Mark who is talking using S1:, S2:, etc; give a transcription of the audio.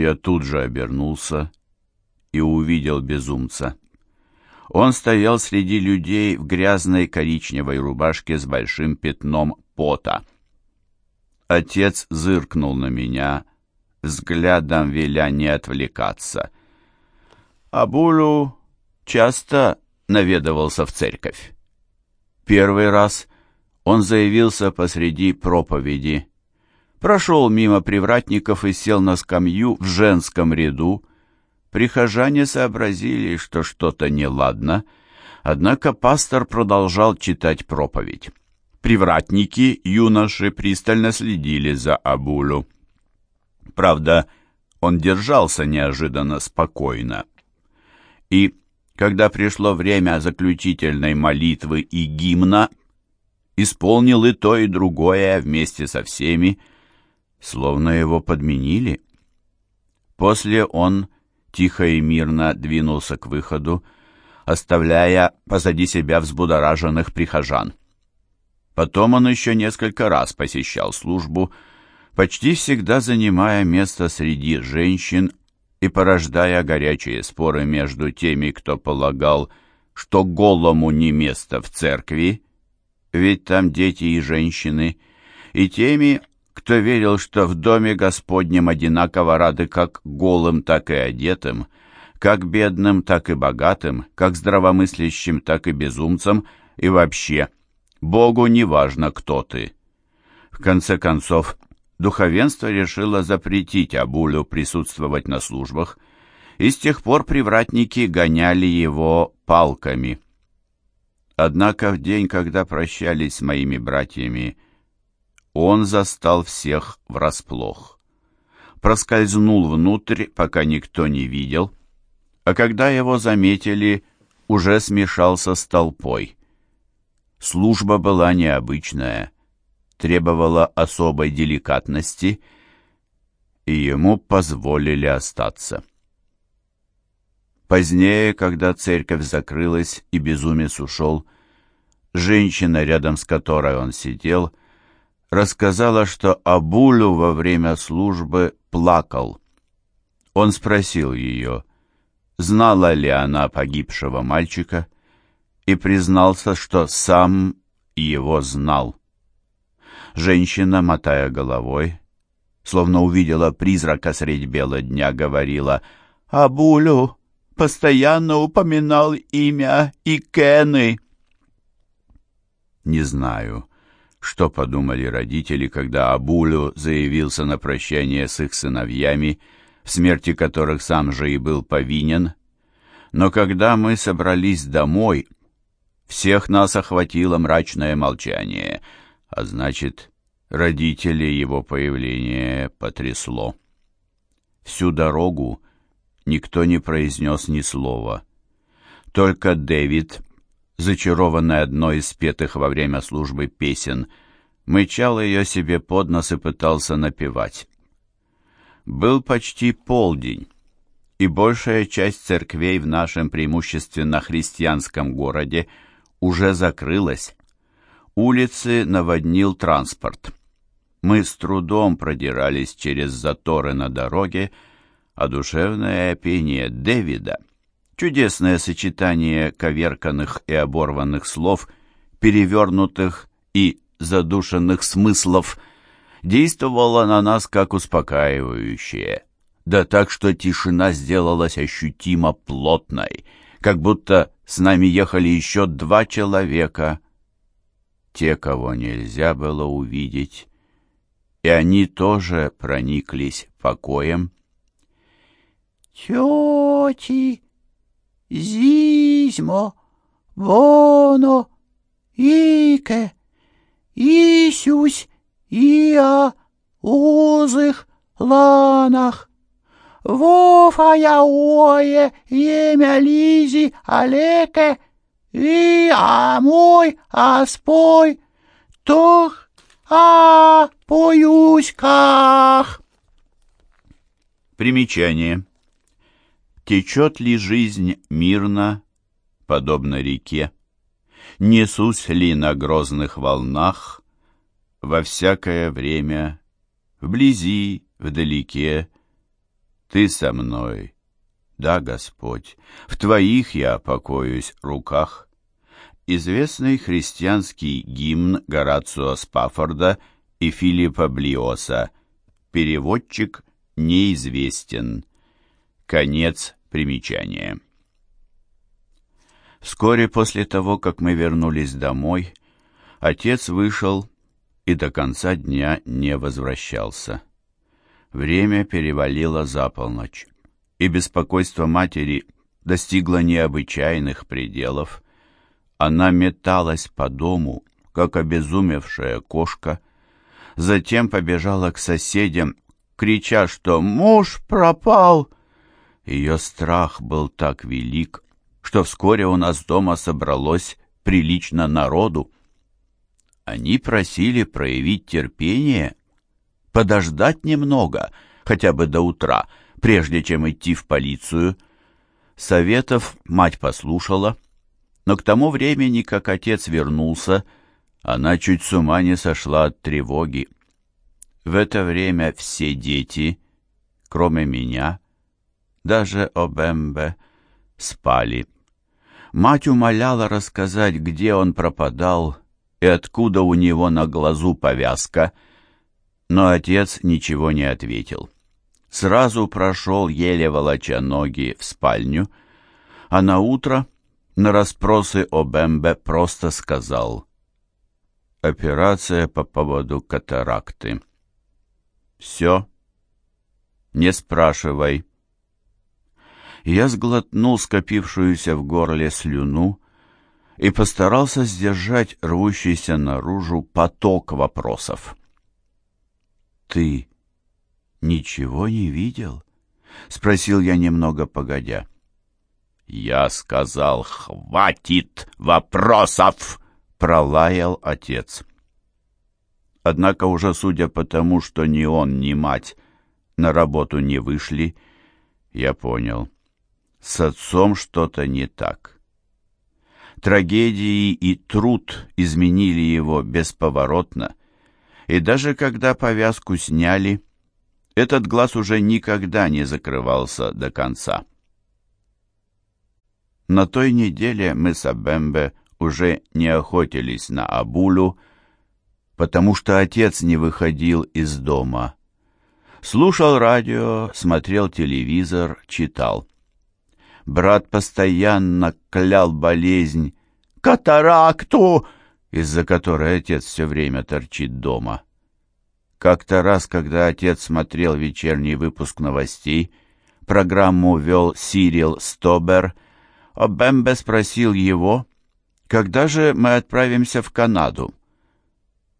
S1: Я тут же обернулся и увидел безумца. Он стоял среди людей в грязной коричневой рубашке с большим пятном пота. Отец зыркнул на меня, взглядом веля не отвлекаться. Абулю часто наведывался в церковь. Первый раз он заявился посреди проповеди, прошел мимо привратников и сел на скамью в женском ряду. Прихожане сообразили, что что-то неладно, однако пастор продолжал читать проповедь. Привратники, юноши, пристально следили за Абулю. Правда, он держался неожиданно спокойно. И когда пришло время заключительной молитвы и гимна, исполнил и то, и другое вместе со всеми, словно его подменили. После он тихо и мирно двинулся к выходу, оставляя позади себя взбудораженных прихожан. Потом он еще несколько раз посещал службу, почти всегда занимая место среди женщин и порождая горячие споры между теми, кто полагал, что голому не место в церкви, ведь там дети и женщины, и теми, кто верил, что в доме Господнем одинаково рады как голым, так и одетым, как бедным, так и богатым, как здравомыслящим, так и безумцам, и вообще, Богу не важно, кто ты. В конце концов, духовенство решило запретить Абулю присутствовать на службах, и с тех пор привратники гоняли его палками. Однако в день, когда прощались с моими братьями, он застал всех врасплох. Проскользнул внутрь, пока никто не видел, а когда его заметили, уже смешался с толпой. Служба была необычная, требовала особой деликатности, и ему позволили остаться. Позднее, когда церковь закрылась и безумец ушел, женщина, рядом с которой он сидел, рассказала, что Абулю во время службы плакал. Он спросил ее, знала ли она погибшего мальчика, и признался, что сам его знал. Женщина, мотая головой, словно увидела призрака средь бела дня, говорила «Абулю постоянно упоминал имя Икены». Не знаю, что подумали родители, когда Абулю заявился на прощание с их сыновьями, в смерти которых сам же и был повинен. Но когда мы собрались домой, всех нас охватило мрачное молчание, а значит, родителей его появление потрясло. Всю дорогу никто не произнес ни слова. Только Дэвид зачарованный одной из спетых во время службы песен, мычал ее себе под нос и пытался напевать. Был почти полдень, и большая часть церквей в нашем преимущественно христианском городе уже закрылась. Улицы наводнил транспорт. Мы с трудом продирались через заторы на дороге, а душевное пение Дэвида — Чудесное сочетание коверканных и оборванных слов, перевернутых и задушенных смыслов, действовало на нас как успокаивающее. Да так, что тишина сделалась ощутимо плотной, как будто с нами ехали еще два человека, те, кого нельзя было увидеть, и они тоже прониклись покоем.
S2: «Тети!» Зизмо, воно, ике, исюсь, иа, узых, ланах. Вофая ое, емя лизи, алеке, и а мой, а спой, тох, а поюськах.
S1: Примечание. Течет ли жизнь мирно, подобно реке? Несусь ли на грозных волнах во всякое время, вблизи, вдалеке, Ты со мной. Да, Господь, в Твоих я покоюсь руках. Известный христианский гимн Горацио Спаффорда и Филиппа Блиоса. Переводчик неизвестен. Конец примечания. Вскоре после того, как мы вернулись домой, отец вышел и до конца дня не возвращался. Время перевалило за полночь, и беспокойство матери достигло необычайных пределов. Она металась по дому, как обезумевшая кошка, затем побежала к соседям, крича, что муж пропал. Ее страх был так велик, что вскоре у нас дома собралось прилично народу. Они просили проявить терпение подождать немного, хотя бы до утра, прежде чем идти в полицию. Советов мать послушала, но к тому времени, как отец вернулся, она чуть с ума не сошла от тревоги. В это время все дети, кроме меня, даже Обембе, спали. Мать умоляла рассказать, где он пропадал и откуда у него на глазу повязка — но отец ничего не ответил. Сразу прошел, еле волоча ноги, в спальню, а на утро на расспросы о Бэмбе просто сказал «Операция по поводу катаракты». «Все, не спрашивай». Я сглотнул скопившуюся в горле слюну и постарался сдержать рвущийся наружу поток вопросов ты ничего не видел?» — спросил я немного погодя. «Я сказал, хватит вопросов!» — пролаял отец. Однако уже судя по тому, что ни он, ни мать на работу не вышли, я понял, с отцом что-то не так. Трагедии и труд изменили его бесповоротно, и даже когда повязку сняли, этот глаз уже никогда не закрывался до конца. На той неделе мы с Абембе уже не охотились на Абулю, потому что отец не выходил из дома. Слушал радио, смотрел телевизор, читал. Брат постоянно клял болезнь «Катаракту!» из-за которой отец все время торчит дома. Как-то раз, когда отец смотрел вечерний выпуск новостей, программу вел Сирил Стобер, Обембе спросил его, когда же мы отправимся в Канаду.